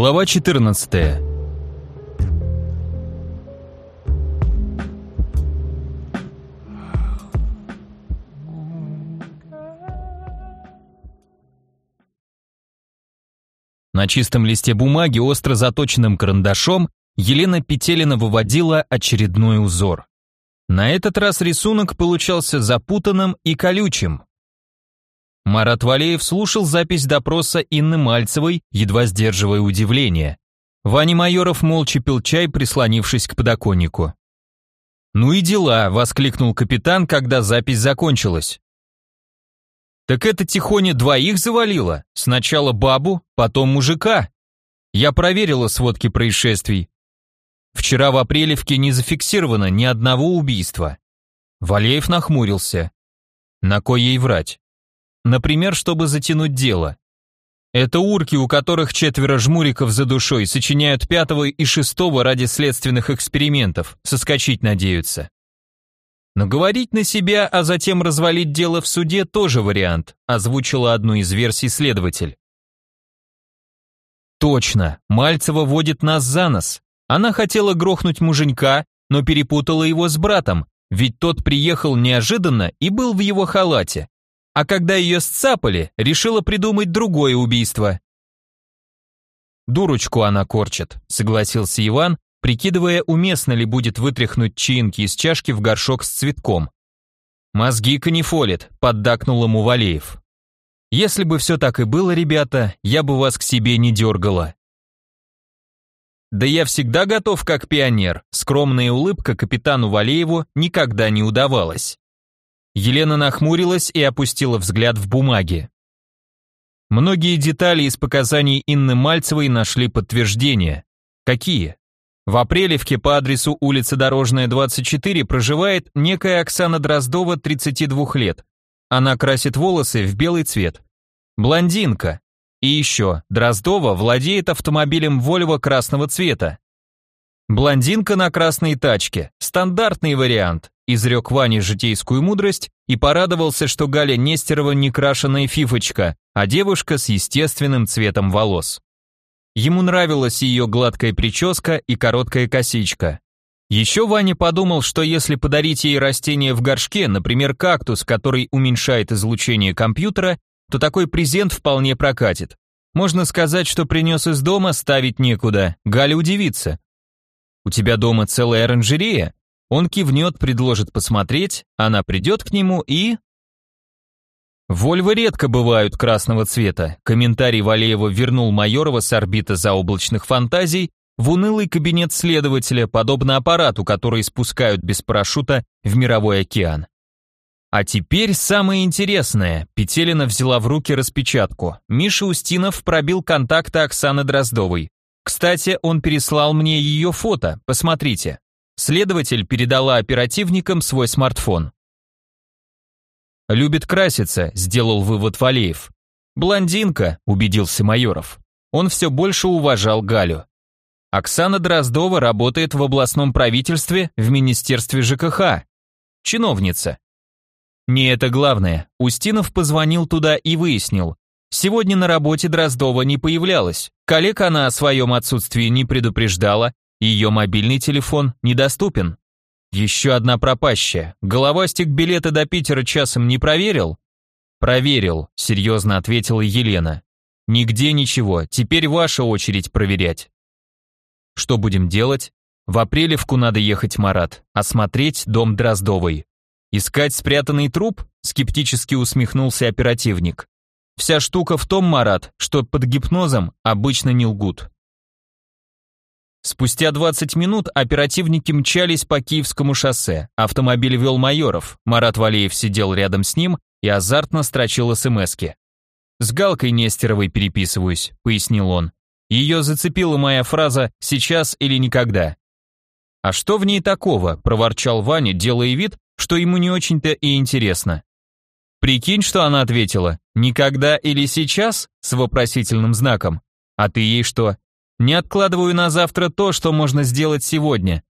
Глава 14. На чистом листе бумаги остро заточенным карандашом Елена Петелина выводила очередной узор. На этот раз рисунок получался запутанным и колючим. Марат Валеев слушал запись допроса Инны Мальцевой, едва сдерживая удивление. Ваня Майоров молча пил чай, прислонившись к подоконнику. «Ну и дела», — воскликнул капитан, когда запись закончилась. «Так это Тихоня двоих завалило? Сначала бабу, потом мужика?» Я проверила сводки происшествий. Вчера в Апрелевке не зафиксировано ни одного убийства. Валеев нахмурился. На кой ей врать? Например, чтобы затянуть дело. Это урки, у которых четверо жмуриков за душой, сочиняют пятого и шестого ради следственных экспериментов, соскочить надеются. Но говорить на себя, а затем развалить дело в суде тоже вариант, озвучила одну из версий следователь. Точно, Мальцева водит нас за нос. Она хотела грохнуть муженька, но перепутала его с братом, ведь тот приехал неожиданно и был в его халате а когда ее сцапали, решила придумать другое убийство. «Дурочку она корчит», — согласился Иван, прикидывая, уместно ли будет вытряхнуть чаинки из чашки в горшок с цветком. «Мозги канифолит», — поддакнул ему Валеев. «Если бы все так и было, ребята, я бы вас к себе не дергала». «Да я всегда готов как пионер», скромная улыбка капитану Валееву никогда не удавалась. Елена нахмурилась и опустила взгляд в бумаги. Многие детали из показаний Инны Мальцевой нашли подтверждение. Какие? В Апрелевке по адресу улица Дорожная, 24 проживает некая Оксана Дроздова, 32 лет. Она красит волосы в белый цвет. Блондинка. И еще, Дроздова владеет автомобилем Volvo красного цвета. Блондинка на красной тачке. Стандартный вариант изрек Ване житейскую мудрость и порадовался, что Галя Нестерова не крашеная фифочка, а девушка с естественным цветом волос. Ему нравилась ее гладкая прическа и короткая косичка. Еще Ваня подумал, что если подарить ей растение в горшке, например, кактус, который уменьшает излучение компьютера, то такой презент вполне прокатит. Можно сказать, что принес из дома, ставить некуда. Галя удивится. «У тебя дома целая оранжерея?» Он кивнет, предложит посмотреть, она придет к нему и... Вольвы редко бывают красного цвета. Комментарий Валеева вернул Майорова с орбиты заоблачных фантазий в унылый кабинет следователя, подобно аппарату, который спускают без парашюта в мировой океан. А теперь самое интересное. Петелина взяла в руки распечатку. Миша Устинов пробил контакты Оксаны Дроздовой. Кстати, он переслал мне ее фото, посмотрите. Следователь передала оперативникам свой смартфон. «Любит краситься», — сделал вывод Валеев. «Блондинка», — убедился Майоров. Он все больше уважал Галю. Оксана Дроздова работает в областном правительстве в Министерстве ЖКХ. Чиновница. Не это главное. Устинов позвонил туда и выяснил. Сегодня на работе Дроздова не появлялась. Коллег она о своем отсутствии не предупреждала, ее мобильный телефон недоступен. Еще одна пропащая. Головастик билеты до Питера часом не проверил? Проверил, серьезно ответила Елена. Нигде ничего, теперь ваша очередь проверять. Что будем делать? В Апрелевку надо ехать, Марат, осмотреть дом Дроздовой. Искать спрятанный труп? Скептически усмехнулся оперативник. Вся штука в том, Марат, что под гипнозом обычно не лгут. Спустя 20 минут оперативники мчались по Киевскому шоссе. Автомобиль вел Майоров. Марат Валеев сидел рядом с ним и азартно строчил СМСки. «С Галкой Нестеровой переписываюсь», — пояснил он. Ее зацепила моя фраза «сейчас или никогда». «А что в ней такого?» – проворчал Ваня, делая вид, что ему не очень-то и интересно. «Прикинь, что она ответила. Никогда или сейчас?» с вопросительным знаком. «А ты ей что, не откладываю на завтра то, что можно сделать сегодня.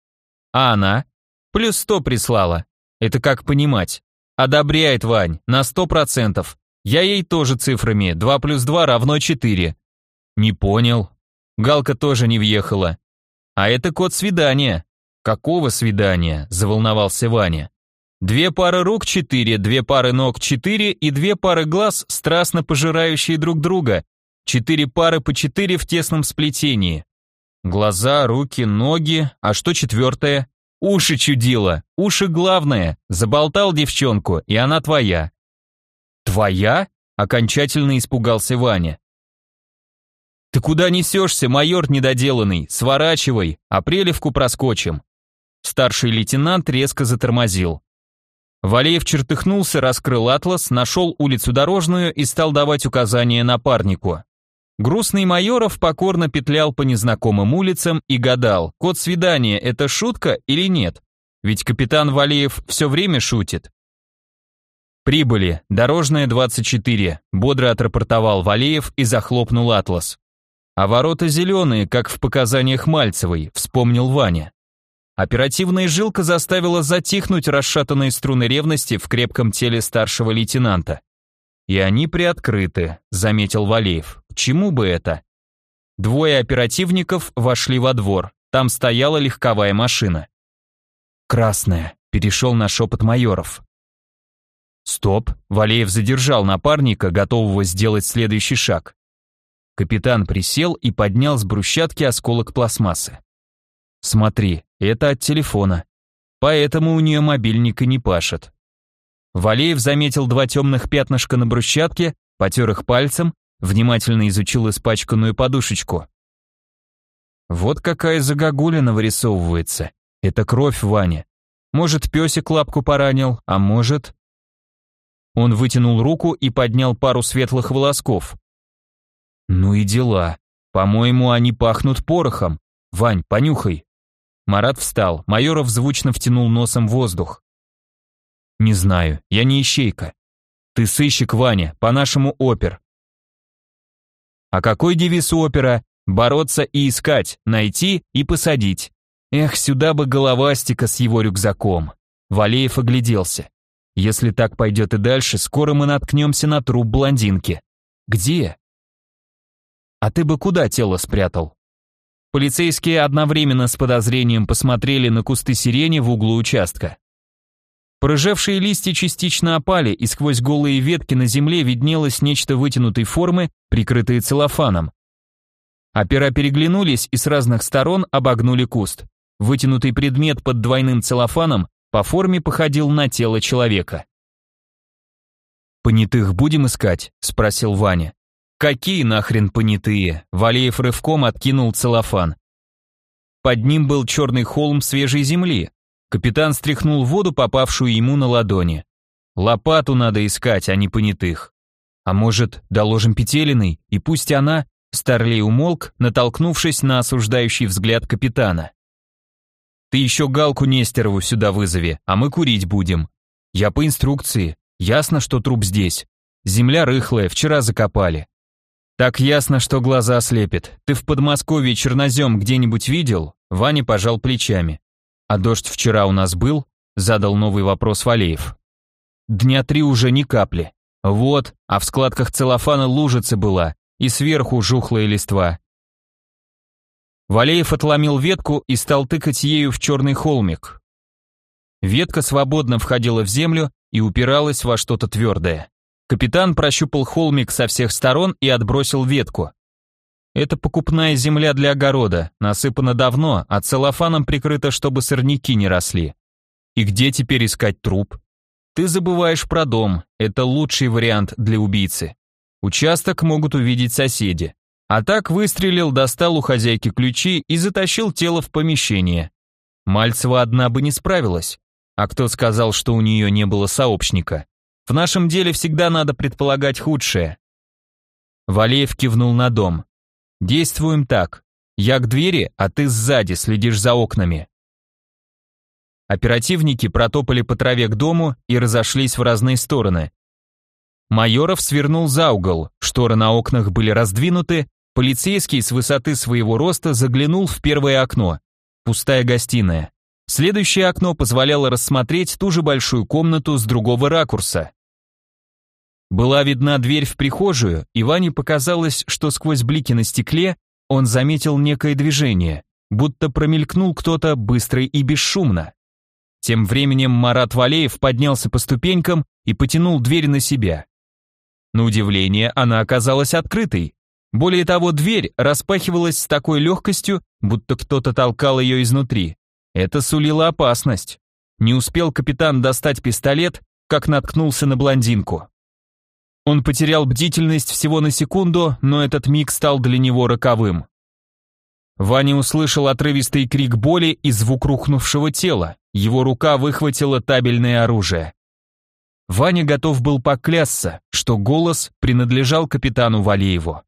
А она? Плюс сто прислала. Это как понимать? Одобряет Вань, на сто процентов. Я ей тоже цифрами, 2 плюс 2 равно 4. Не понял. Галка тоже не въехала. А это код свидания. Какого свидания? Заволновался Ваня. Две пары рук четыре, две пары ног четыре и две пары глаз, страстно пожирающие друг друга. Четыре пары по четыре в тесном сплетении. Глаза, руки, ноги, а что четвертое? Уши чудило, уши главное. Заболтал девчонку, и она твоя. Твоя? Окончательно испугался Ваня. «Ты куда несешься, майор недоделанный? Сворачивай, а прелевку проскочим». Старший лейтенант резко затормозил. Валеев чертыхнулся, раскрыл атлас, нашел улицу дорожную и стал давать указания напарнику. Грустный Майоров покорно петлял по незнакомым улицам и гадал, код свидания – это шутка или нет? Ведь капитан Валеев все время шутит. «Прибыли, дорожная 24», – бодро отрапортовал Валеев и захлопнул атлас. «А ворота зеленые, как в показаниях Мальцевой», – вспомнил Ваня. Оперативная жилка заставила затихнуть расшатанные струны ревности в крепком теле старшего лейтенанта. «И они приоткрыты», — заметил Валеев. «К чему бы это?» Двое оперативников вошли во двор. Там стояла легковая машина. «Красная», — перешел на шепот майоров. «Стоп», — Валеев задержал напарника, готового сделать следующий шаг. Капитан присел и поднял с брусчатки осколок пластмассы. «Смотри, это от телефона. Поэтому у нее мобильник и не пашет. Валеев заметил два темных пятнышка на брусчатке, потер их пальцем, внимательно изучил испачканную подушечку. Вот какая загогулина вырисовывается. Это кровь Ваня. Может, песик лапку поранил, а может... Он вытянул руку и поднял пару светлых волосков. Ну и дела. По-моему, они пахнут порохом. Вань, понюхай. Марат встал, Майоров звучно втянул носом воздух. «Не знаю, я не ищейка. Ты сыщик, Ваня, по-нашему опер». «А какой девиз у опера? Бороться и искать, найти и посадить. Эх, сюда бы головастика с его рюкзаком». Валеев огляделся. «Если так пойдет и дальше, скоро мы наткнемся на труп блондинки. Где?» «А ты бы куда тело спрятал?» Полицейские одновременно с подозрением посмотрели на кусты сирени в углу участка. Порыжевшие листья частично опали, и сквозь голые ветки на земле виднелось нечто вытянутой формы, прикрытое целлофаном. Опера переглянулись и с разных сторон обогнули куст. Вытянутый предмет под двойным целлофаном по форме походил на тело человека. «Понятых будем искать?» – спросил Ваня. «Какие нахрен понятые?» – Валеев рывком откинул целлофан. Под ним был черный холм свежей земли, Капитан стряхнул воду, попавшую ему на ладони. Лопату надо искать, а не понятых. А может, доложим Петелиной, и пусть она... Старлей умолк, натолкнувшись на осуждающий взгляд капитана. «Ты еще Галку Нестерову сюда вызови, а мы курить будем. Я по инструкции. Ясно, что труп здесь. Земля рыхлая, вчера закопали. Так ясно, что глаза слепит. Ты в Подмосковье чернозем где-нибудь видел?» Ваня пожал плечами. «А дождь вчера у нас был?» – задал новый вопрос Валеев. «Дня три уже ни капли. Вот, а в складках целлофана лужица была, и сверху жухлая листва». Валеев отломил ветку и стал тыкать ею в черный холмик. Ветка свободно входила в землю и упиралась во что-то твердое. Капитан прощупал холмик со всех сторон и отбросил ветку. Это покупная земля для огорода, насыпана давно, а целлофаном прикрыто, чтобы сорняки не росли. И где теперь искать труп? Ты забываешь про дом, это лучший вариант для убийцы. Участок могут увидеть соседи. А так выстрелил, достал у хозяйки ключи и затащил тело в помещение. Мальцева одна бы не справилась. А кто сказал, что у нее не было сообщника? В нашем деле всегда надо предполагать худшее. Валеев кивнул на дом. Действуем так. Я к двери, а ты сзади следишь за окнами. Оперативники протопали по траве к дому и разошлись в разные стороны. Майоров свернул за угол, шторы на окнах были раздвинуты, полицейский с высоты своего роста заглянул в первое окно. Пустая гостиная. Следующее окно позволяло рассмотреть ту же большую комнату с другого ракурса. Была видна дверь в прихожую, и Ване показалось, что сквозь блики на стекле он заметил некое движение, будто промелькнул кто-то быстро и бесшумно. Тем временем Марат Валеев поднялся по ступенькам и потянул дверь на себя. На удивление, она оказалась открытой. Более того, дверь распахивалась с такой легкостью, будто кто-то толкал ее изнутри. Это сулило опасность. Не успел капитан достать пистолет, как наткнулся на блондинку. Он потерял бдительность всего на секунду, но этот миг стал для него роковым. Ваня услышал отрывистый крик боли и звук рухнувшего тела. Его рука выхватила табельное оружие. Ваня готов был поклясться, что голос принадлежал капитану Валееву.